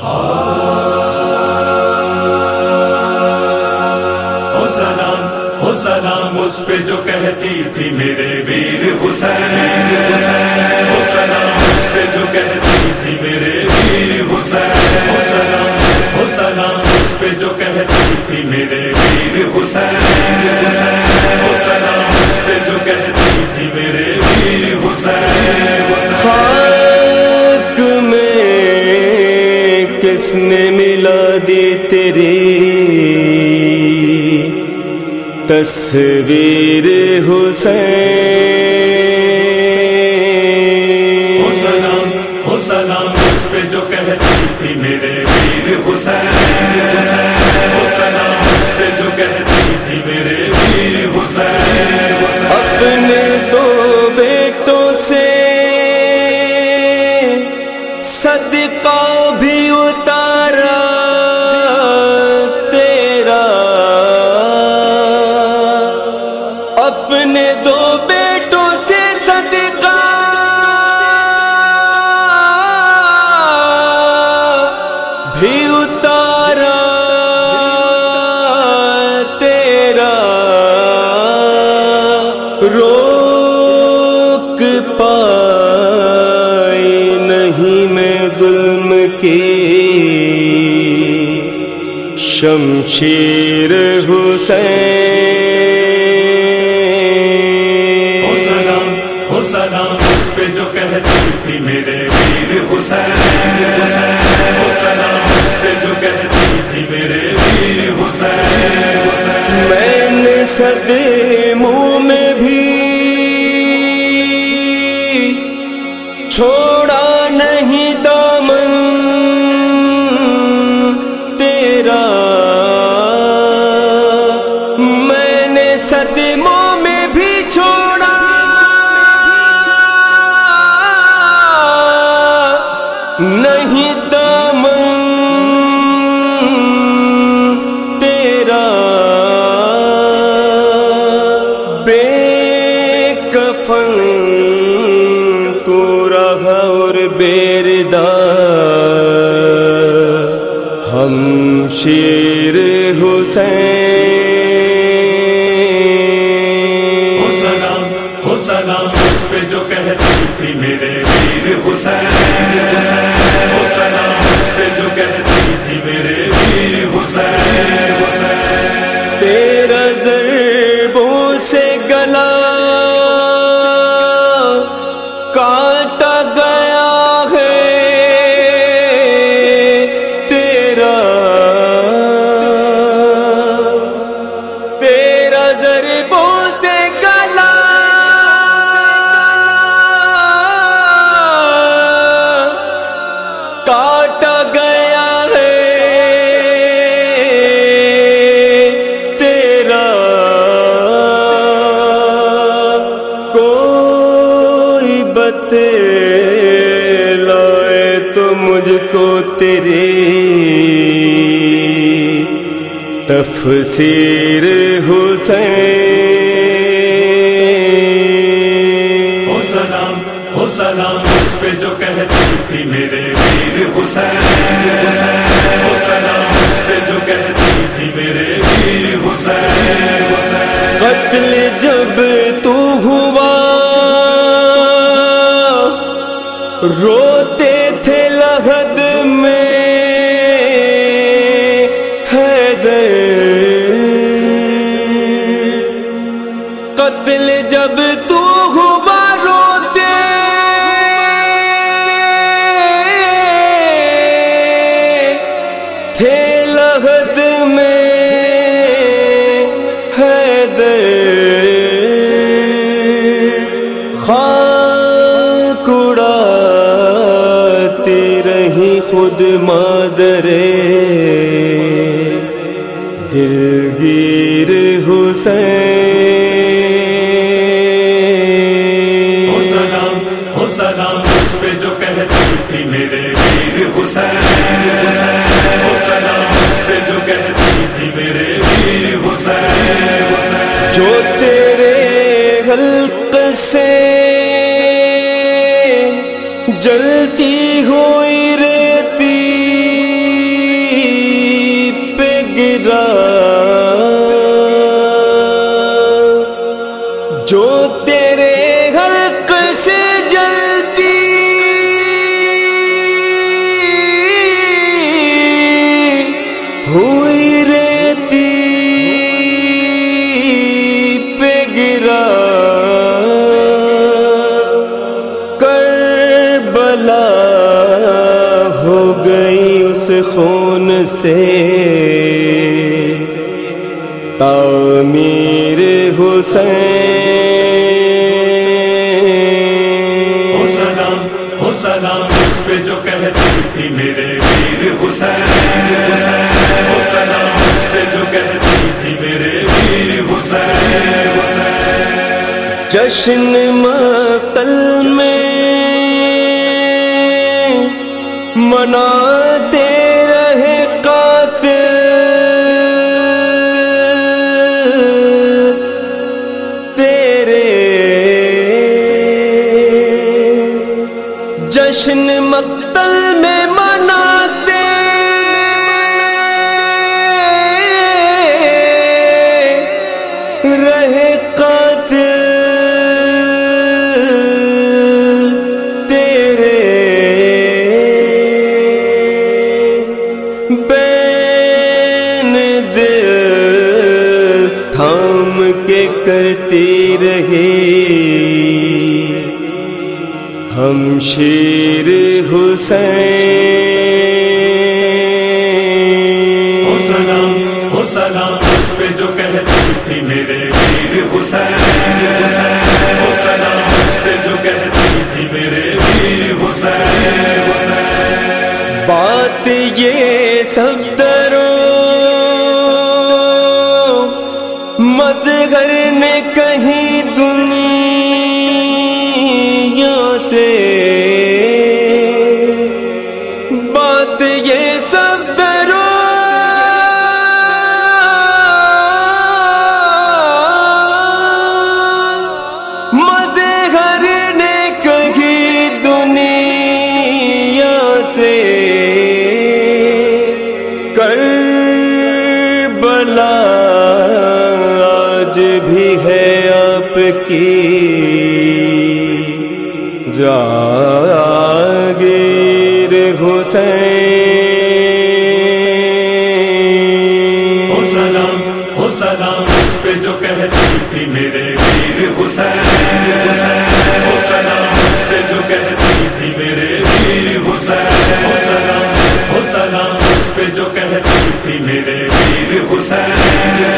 سلام ہو سلام اس پہ جو کہتی تھی میرے ویر حسین۔ ہو سلام اس پہ جو کہتی تھی میرے ویر حسین۔ ہو سلام ہو سلام اس پہ جو کہتی تھی میرے ویر حسین۔ ملا دی تیری تصویر حسین۔ ہو سلام اس پہ جو کہتی تھی میرے ویر حسین۔ شمشیر حسین۔ ہو سلام ہو سلام اس پہ جو کہتی تھی میرے ویر حسین۔ ہو سلام اس پہ جو کہتی تھی میرے ویر حسین۔ میں نے منہ میں بھی چھوڑا حسین حسین سلام اس پہ جو کہتی تھی میرے ویر حسین۔ لائے تو مجھ کو تیری تفسیر حسین۔ ہو سلام ہو سلام اس پہ جو کہتی تھی میرے ویر حسین۔ ہو سلام اس پہ جو کہتی تھی میرے ویر حسین۔ قتل جب تو روتے خود مادرے۔ حسین۔ سلام ہو سلام اس پہ جو کہتی تھی میرے ویر حسین۔ ہو سلام اس پہ جو کہتی تھی میرے ویر حسین۔ جو تیرے حلق سے جلتی ہوئی گئی اس خون سے۔ تعمیر حسین۔ سلام اس پہ جو کہتی تھی میرے ویر حسین۔ سلام اس پہ جو کہتی تھی میرے ویر حسین۔ جشن مقتل مناتے رہے بین دل تھام کے کرتی رہی۔ ہم شیر حسین۔ سلام ہو اس پہ جو کہتی تھی میرے ویر حسین۔ آج بھی ہے آپ کی۔ جاگیر حسین۔ ہو سلام ہو سلام، اس پہ جو کہتی تھی میرے ویر حسین۔ ہو سلام، اس پہ جو کہتی تھی میرے ویر حسین۔ ہو سلام ہو سلام، اس پہ جو کہتی تھی میرے ویر حسین۔